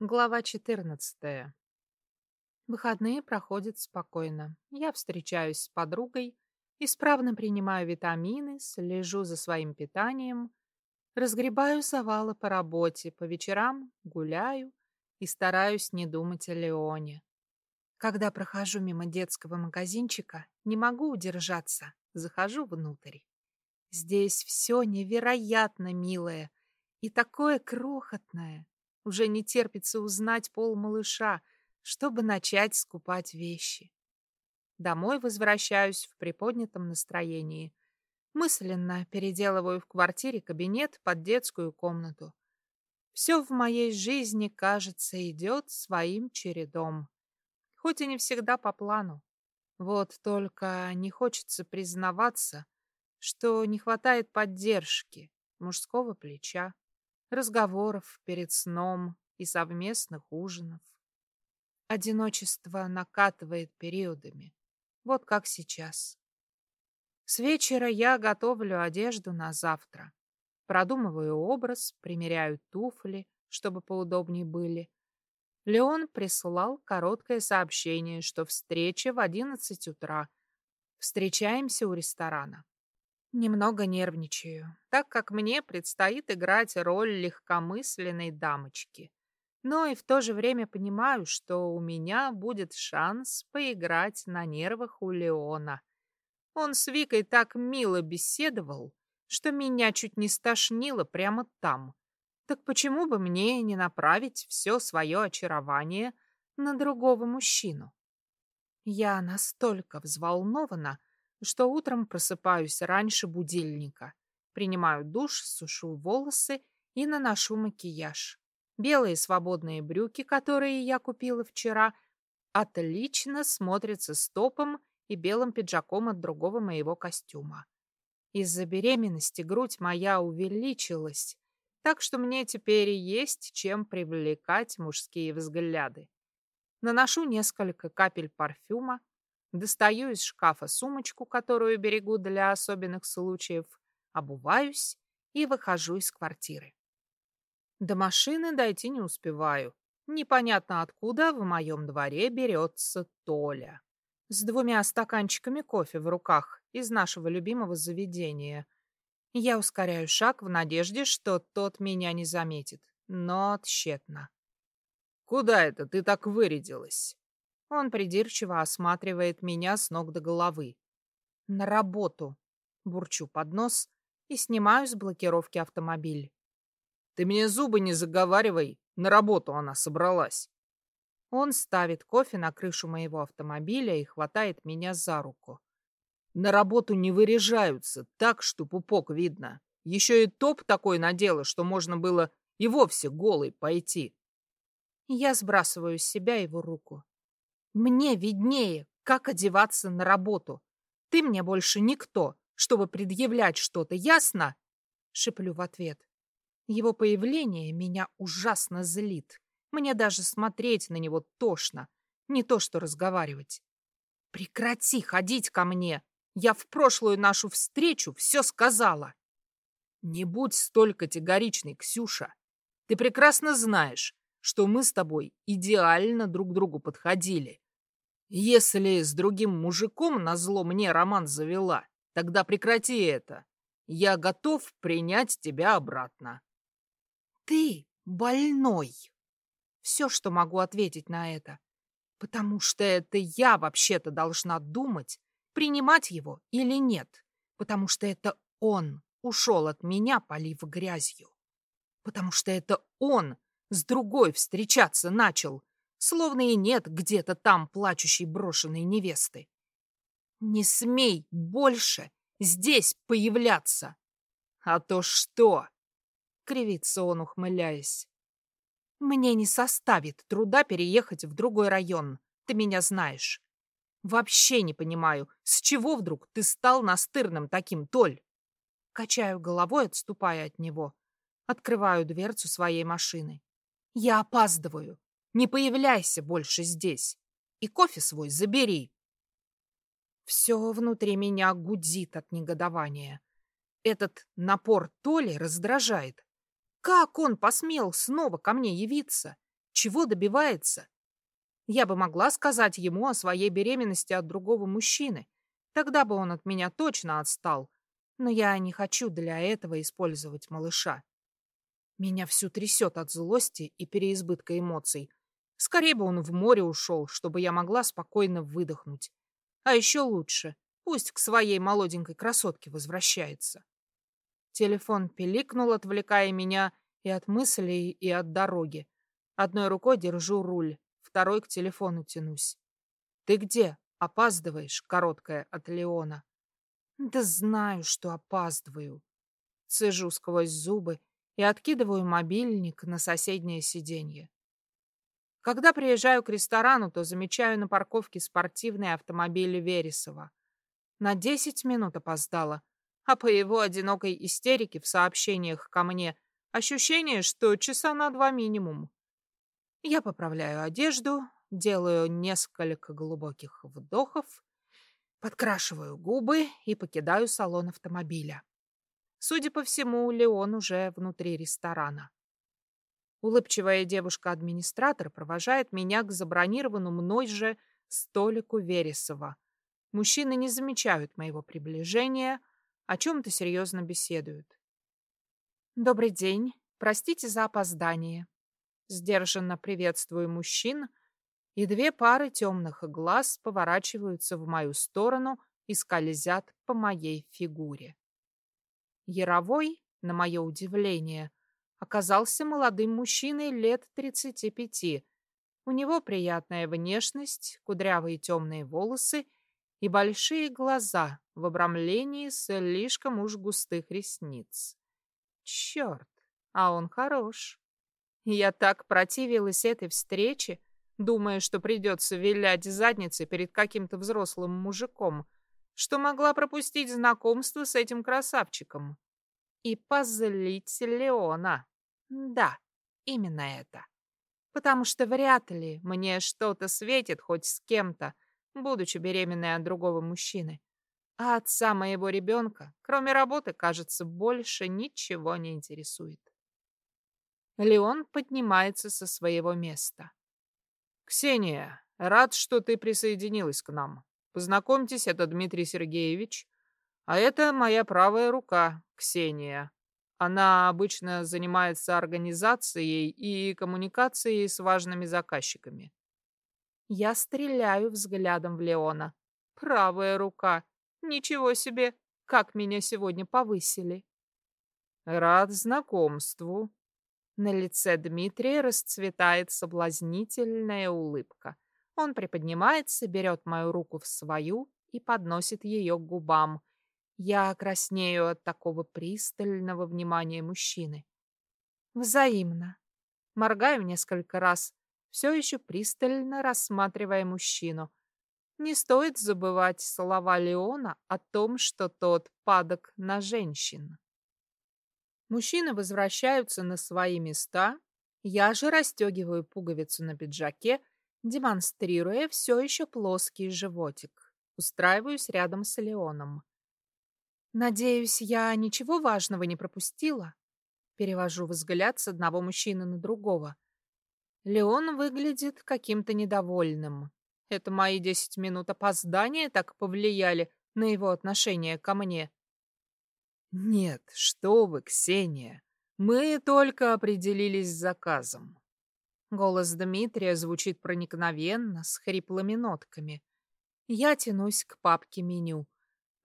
Глава 14. Выходные проходят спокойно. Я встречаюсь с подругой, исправно принимаю витамины, слежу за своим питанием, разгребаю завалы по работе, по вечерам гуляю и стараюсь не думать о Леоне. Когда прохожу мимо детского магазинчика, не могу удержаться, захожу внутрь. Здесь все невероятно милое и такое крохотное. Уже не терпится узнать пол малыша, чтобы начать скупать вещи. Домой возвращаюсь в приподнятом настроении. Мысленно переделываю в квартире кабинет под детскую комнату. Все в моей жизни, кажется, идет своим чередом. Хоть и не всегда по плану. Вот только не хочется признаваться, что не хватает поддержки, мужского плеча разговоров перед сном и совместных ужинов. Одиночество накатывает периодами, вот как сейчас. С вечера я готовлю одежду на завтра. Продумываю образ, примеряю туфли, чтобы поудобнее были. Леон прислал короткое сообщение, что встреча в одиннадцать утра. Встречаемся у ресторана. Немного нервничаю, так как мне предстоит играть роль легкомысленной дамочки. Но и в то же время понимаю, что у меня будет шанс поиграть на нервах у Леона. Он с Викой так мило беседовал, что меня чуть не стошнило прямо там. Так почему бы мне не направить все свое очарование на другого мужчину? Я настолько взволнована, что утром просыпаюсь раньше будильника, принимаю душ, сушу волосы и наношу макияж. Белые свободные брюки, которые я купила вчера, отлично смотрятся с топом и белым пиджаком от другого моего костюма. Из-за беременности грудь моя увеличилась, так что мне теперь есть чем привлекать мужские взгляды. Наношу несколько капель парфюма, Достаю из шкафа сумочку, которую берегу для особенных случаев, обуваюсь и выхожу из квартиры. До машины дойти не успеваю. Непонятно откуда в моем дворе берется Толя. С двумя стаканчиками кофе в руках из нашего любимого заведения. Я ускоряю шаг в надежде, что тот меня не заметит, но тщетно. «Куда это ты так вырядилась?» Он придирчиво осматривает меня с ног до головы. «На работу!» Бурчу под нос и снимаю с блокировки автомобиль. «Ты мне зубы не заговаривай, на работу она собралась!» Он ставит кофе на крышу моего автомобиля и хватает меня за руку. На работу не выряжаются, так что пупок видно. Еще и топ такой надела, что можно было и вовсе голой пойти. Я сбрасываю с себя его руку. Мне виднее, как одеваться на работу. Ты мне больше никто, чтобы предъявлять что-то, ясно? Шиплю в ответ. Его появление меня ужасно злит. Мне даже смотреть на него тошно. Не то что разговаривать. Прекрати ходить ко мне. Я в прошлую нашу встречу все сказала. Не будь столь категоричной, Ксюша. Ты прекрасно знаешь, что мы с тобой идеально друг другу подходили. Если с другим мужиком назло мне роман завела, тогда прекрати это. Я готов принять тебя обратно. Ты больной. Все, что могу ответить на это. Потому что это я вообще-то должна думать, принимать его или нет. Потому что это он ушел от меня, полив грязью. Потому что это он с другой встречаться начал, словно и нет где-то там плачущей брошенной невесты. Не смей больше здесь появляться. А то что? Кривится он, ухмыляясь. Мне не составит труда переехать в другой район, ты меня знаешь. Вообще не понимаю, с чего вдруг ты стал настырным таким, Толь? Качаю головой, отступая от него. Открываю дверцу своей машины. Я опаздываю. Не появляйся больше здесь. И кофе свой забери. Все внутри меня гудит от негодования. Этот напор Толи раздражает. Как он посмел снова ко мне явиться? чего добивается? Я бы могла сказать ему о своей беременности от другого мужчины. Тогда бы он от меня точно отстал. Но я не хочу для этого использовать малыша. Меня всю трясет от злости и переизбытка эмоций. Скорее бы он в море ушел, чтобы я могла спокойно выдохнуть. А еще лучше, пусть к своей молоденькой красотке возвращается. Телефон пиликнул, отвлекая меня и от мыслей, и от дороги. Одной рукой держу руль, второй к телефону тянусь. «Ты где? Опаздываешь?» — короткая от Леона. «Да знаю, что опаздываю». Цежу сквозь зубы и откидываю мобильник на соседнее сиденье. Когда приезжаю к ресторану, то замечаю на парковке спортивный автомобиль Вересова. На десять минут опоздала, а по его одинокой истерике в сообщениях ко мне ощущение, что часа на два минимум. Я поправляю одежду, делаю несколько глубоких вдохов, подкрашиваю губы и покидаю салон автомобиля. Судя по всему, Леон уже внутри ресторана. Улыбчивая девушка-администратор провожает меня к забронированному мной же столику Вересова. Мужчины не замечают моего приближения, о чем-то серьезно беседуют. «Добрый день. Простите за опоздание». Сдержанно приветствую мужчин, и две пары темных глаз поворачиваются в мою сторону и скользят по моей фигуре. Яровой, на мое удивление, оказался молодым мужчиной лет 35. У него приятная внешность, кудрявые темные волосы и большие глаза в обрамлении слишком уж густых ресниц. Черт, а он хорош. Я так противилась этой встрече, думая, что придется вилять задницей перед каким-то взрослым мужиком, что могла пропустить знакомство с этим красавчиком. И позлить Леона. Да, именно это. Потому что вряд ли мне что-то светит хоть с кем-то, будучи беременной от другого мужчины. А отца моего ребенка, кроме работы, кажется, больше ничего не интересует. Леон поднимается со своего места. «Ксения, рад, что ты присоединилась к нам. Познакомьтесь, это Дмитрий Сергеевич, а это моя правая рука, Ксения. Она обычно занимается организацией и коммуникацией с важными заказчиками. Я стреляю взглядом в Леона. Правая рука. Ничего себе, как меня сегодня повысили. Рад знакомству. На лице Дмитрия расцветает соблазнительная улыбка. Он приподнимается, берет мою руку в свою и подносит ее к губам. Я краснею от такого пристального внимания мужчины. Взаимно. Моргаю несколько раз, все еще пристально рассматривая мужчину. Не стоит забывать слова Леона о том, что тот падок на женщин. Мужчины возвращаются на свои места, я же расстегиваю пуговицу на пиджаке, демонстрируя все еще плоский животик. Устраиваюсь рядом с Леоном. Надеюсь, я ничего важного не пропустила. Перевожу взгляд с одного мужчины на другого. Леон выглядит каким-то недовольным. Это мои десять минут опоздания так повлияли на его отношение ко мне. Нет, что вы, Ксения. Мы только определились с заказом. Голос Дмитрия звучит проникновенно, с хриплыми нотками. Я тянусь к папке меню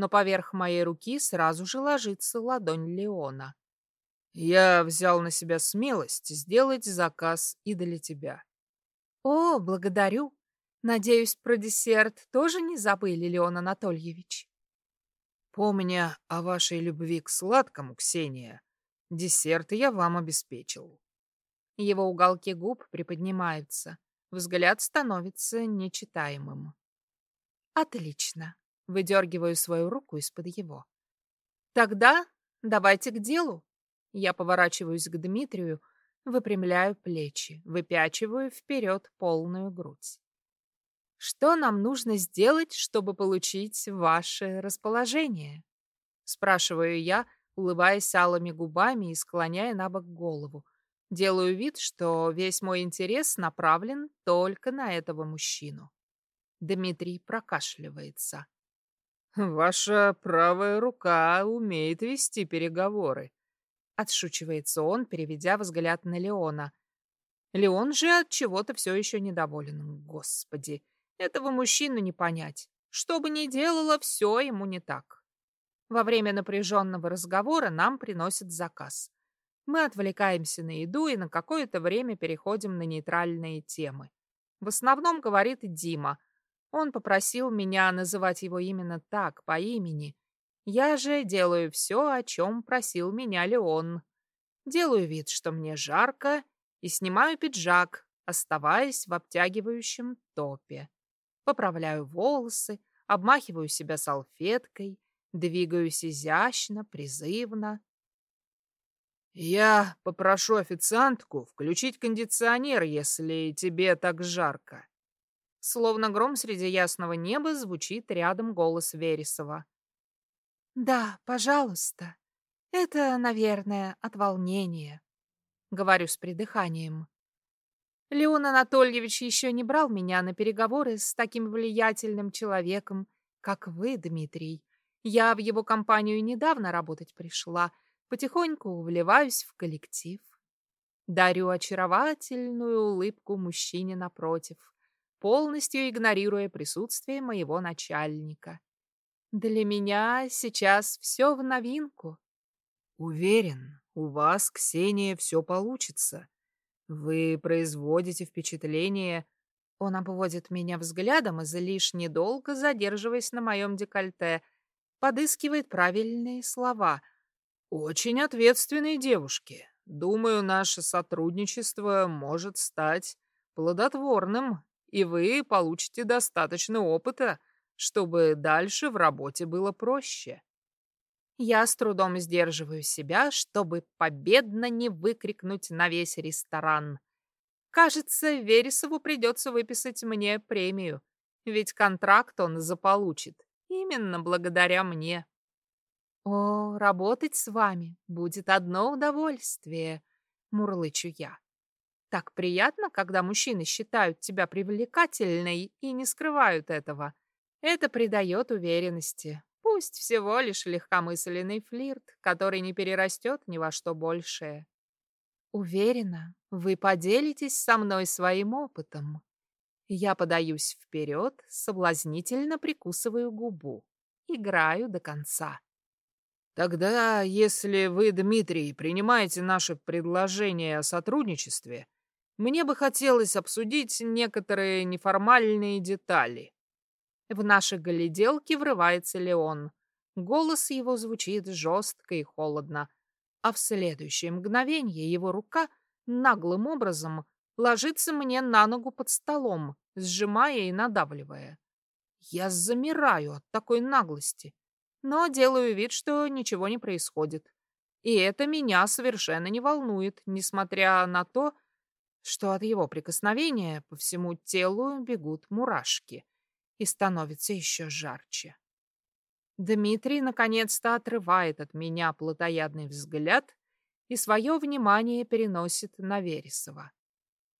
но поверх моей руки сразу же ложится ладонь Леона. «Я взял на себя смелость сделать заказ и для тебя». «О, благодарю. Надеюсь, про десерт тоже не забыли, Леон Анатольевич?» «Помня о вашей любви к сладкому, Ксения, десерт я вам обеспечил». Его уголки губ приподнимаются, взгляд становится нечитаемым. «Отлично. Выдергиваю свою руку из-под его. Тогда давайте к делу. Я поворачиваюсь к Дмитрию, выпрямляю плечи, выпячиваю вперед полную грудь. Что нам нужно сделать, чтобы получить ваше расположение? Спрашиваю я, улыбаясь алыми губами и склоняя на бок голову. Делаю вид, что весь мой интерес направлен только на этого мужчину. Дмитрий прокашливается. «Ваша правая рука умеет вести переговоры», — отшучивается он, переведя взгляд на Леона. Леон же от чего-то все еще недоволен. Господи, этого мужчину не понять. Что бы ни делала, все ему не так. Во время напряженного разговора нам приносят заказ. Мы отвлекаемся на еду и на какое-то время переходим на нейтральные темы. В основном говорит Дима. Он попросил меня называть его именно так, по имени. Я же делаю все, о чем просил меня Леон. Делаю вид, что мне жарко, и снимаю пиджак, оставаясь в обтягивающем топе. Поправляю волосы, обмахиваю себя салфеткой, двигаюсь изящно, призывно. «Я попрошу официантку включить кондиционер, если тебе так жарко». Словно гром среди ясного неба звучит рядом голос Вересова. «Да, пожалуйста. Это, наверное, от волнения», — говорю с придыханием. Леон Анатольевич еще не брал меня на переговоры с таким влиятельным человеком, как вы, Дмитрий. Я в его компанию недавно работать пришла — Потихоньку вливаюсь в коллектив. Дарю очаровательную улыбку мужчине напротив, полностью игнорируя присутствие моего начальника. Для меня сейчас все в новинку. Уверен, у вас, Ксения, все получится. Вы производите впечатление... Он обводит меня взглядом, излишне долго задерживаясь на моем декольте, подыскивает правильные слова — очень ответственные девушки. Думаю, наше сотрудничество может стать плодотворным, и вы получите достаточно опыта, чтобы дальше в работе было проще. Я с трудом сдерживаю себя, чтобы победно не выкрикнуть на весь ресторан. Кажется, Вересову придется выписать мне премию, ведь контракт он заполучит именно благодаря мне. «О, работать с вами будет одно удовольствие», — мурлычу я. «Так приятно, когда мужчины считают тебя привлекательной и не скрывают этого. Это придает уверенности. Пусть всего лишь легкомысленный флирт, который не перерастет ни во что большее. Уверена, вы поделитесь со мной своим опытом». Я подаюсь вперед, соблазнительно прикусываю губу. Играю до конца. Тогда, если вы, Дмитрий, принимаете наше предложение о сотрудничестве, мне бы хотелось обсудить некоторые неформальные детали. В наши гляделки врывается Леон. Голос его звучит жестко и холодно, а в следующее мгновение его рука наглым образом ложится мне на ногу под столом, сжимая и надавливая. Я замираю от такой наглости но делаю вид, что ничего не происходит. И это меня совершенно не волнует, несмотря на то, что от его прикосновения по всему телу бегут мурашки и становится еще жарче. Дмитрий наконец-то отрывает от меня плотоядный взгляд и свое внимание переносит на Вересова.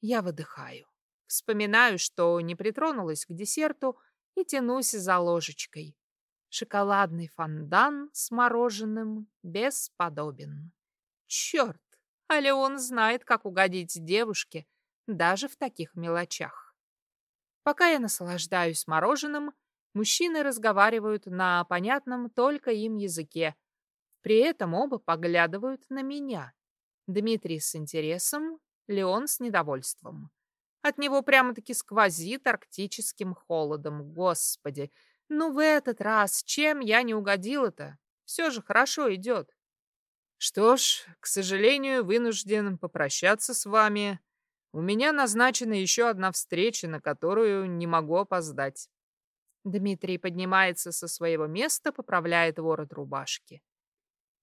Я выдыхаю, вспоминаю, что не притронулась к десерту и тянусь за ложечкой. Шоколадный фондан с мороженым бесподобен. Черт, а Леон знает, как угодить девушке, даже в таких мелочах. Пока я наслаждаюсь мороженым, мужчины разговаривают на понятном только им языке. При этом оба поглядывают на меня. Дмитрий с интересом, Леон с недовольством. От него прямо-таки сквозит арктическим холодом. Господи, ну, в этот раз чем я не угодила-то? Все же хорошо идет. Что ж, к сожалению, вынужден попрощаться с вами. У меня назначена еще одна встреча, на которую не могу опоздать. Дмитрий поднимается со своего места, поправляет ворот рубашки.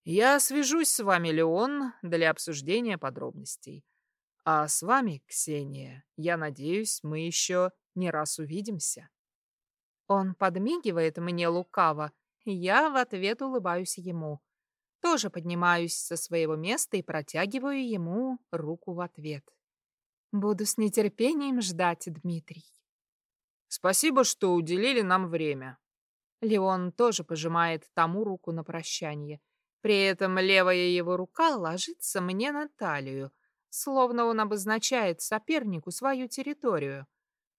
Я свяжусь с вами, Леон, для обсуждения подробностей. А с вами, Ксения, я надеюсь, мы еще не раз увидимся. Он подмигивает мне лукаво, я в ответ улыбаюсь ему. Тоже поднимаюсь со своего места и протягиваю ему руку в ответ. Буду с нетерпением ждать, Дмитрий. Спасибо, что уделили нам время. Леон тоже пожимает тому руку на прощание. При этом левая его рука ложится мне на талию, словно он обозначает сопернику свою территорию,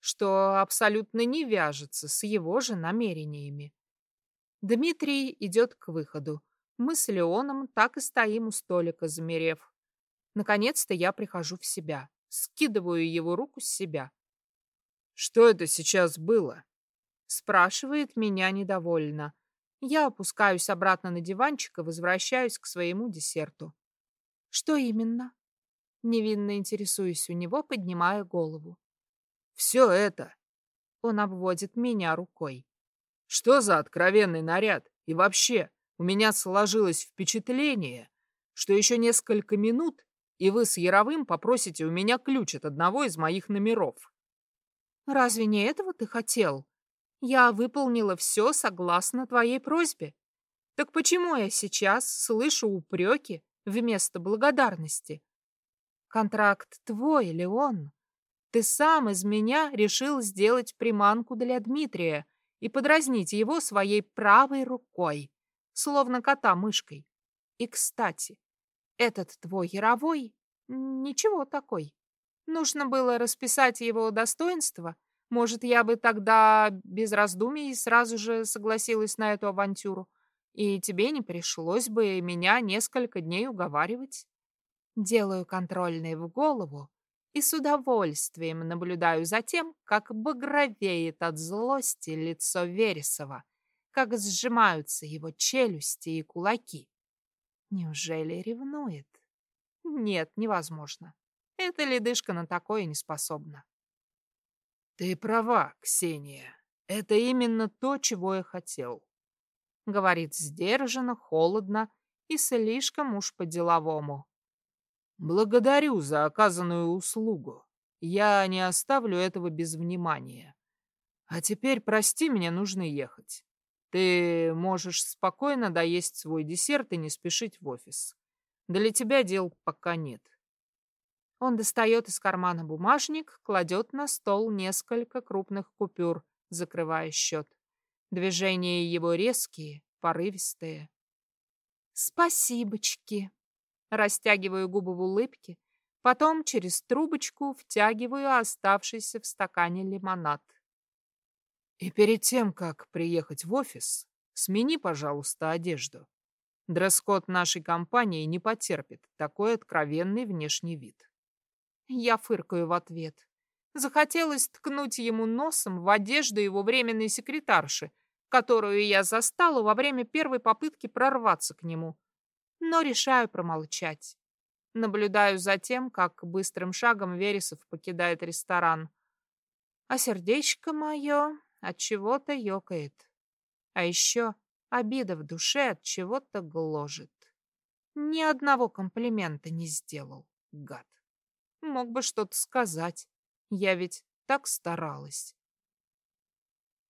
что абсолютно не вяжется с его же намерениями. Дмитрий идет к выходу. Мы с Леоном так и стоим у столика, замерев. Наконец-то я прихожу в себя, скидываю его руку с себя. «Что это сейчас было?» Спрашивает меня недовольно. Я опускаюсь обратно на диванчик и возвращаюсь к своему десерту. Что именно? Невинно интересуюсь у него, поднимая голову. Все это. Он обводит меня рукой. Что за откровенный наряд? И вообще, у меня сложилось впечатление, что еще несколько минут, и вы с Яровым попросите у меня ключ от одного из моих номеров. Разве не этого ты хотел? Я выполнила все согласно твоей просьбе. Так почему я сейчас слышу упреки вместо благодарности? Контракт твой, Леон. Ты сам из меня решил сделать приманку для Дмитрия и подразнить его своей правой рукой, словно кота мышкой. И, кстати, этот твой Яровой ничего такой. Нужно было расписать его достоинства — может, я бы тогда без раздумий сразу же согласилась на эту авантюру, и тебе не пришлось бы меня несколько дней уговаривать. Делаю контрольные в голову и с удовольствием наблюдаю за тем, как багровеет от злости лицо Вересова, как сжимаются его челюсти и кулаки. Неужели ревнует? Нет, невозможно. Эта ледышка на такое не способна. «Ты права, Ксения. Это именно то, чего я хотел», — говорит сдержанно, холодно и слишком уж по-деловому. «Благодарю за оказанную услугу. Я не оставлю этого без внимания. А теперь, прости, мне нужно ехать. Ты можешь спокойно доесть свой десерт и не спешить в офис. Для тебя дел пока нет. Он достает из кармана бумажник, кладет на стол несколько крупных купюр, закрывая счет. Движения его резкие, порывистые. «Спасибочки!» Растягиваю губы в улыбке, потом через трубочку втягиваю оставшийся в стакане лимонад. «И перед тем, как приехать в офис, смени, пожалуйста, одежду. Дресс-код нашей компании не потерпит такой откровенный внешний вид». Я фыркаю в ответ. Захотелось ткнуть ему носом в одежду его временной секретарши, которую я застала во время первой попытки прорваться к нему. Но решаю промолчать. Наблюдаю за тем, как быстрым шагом Вересов покидает ресторан. А сердечко мое от чего-то ёкает. А еще обида в душе от чего-то гложет. Ни одного комплимента не сделал, гад. Мог бы что-то сказать. Я ведь так старалась.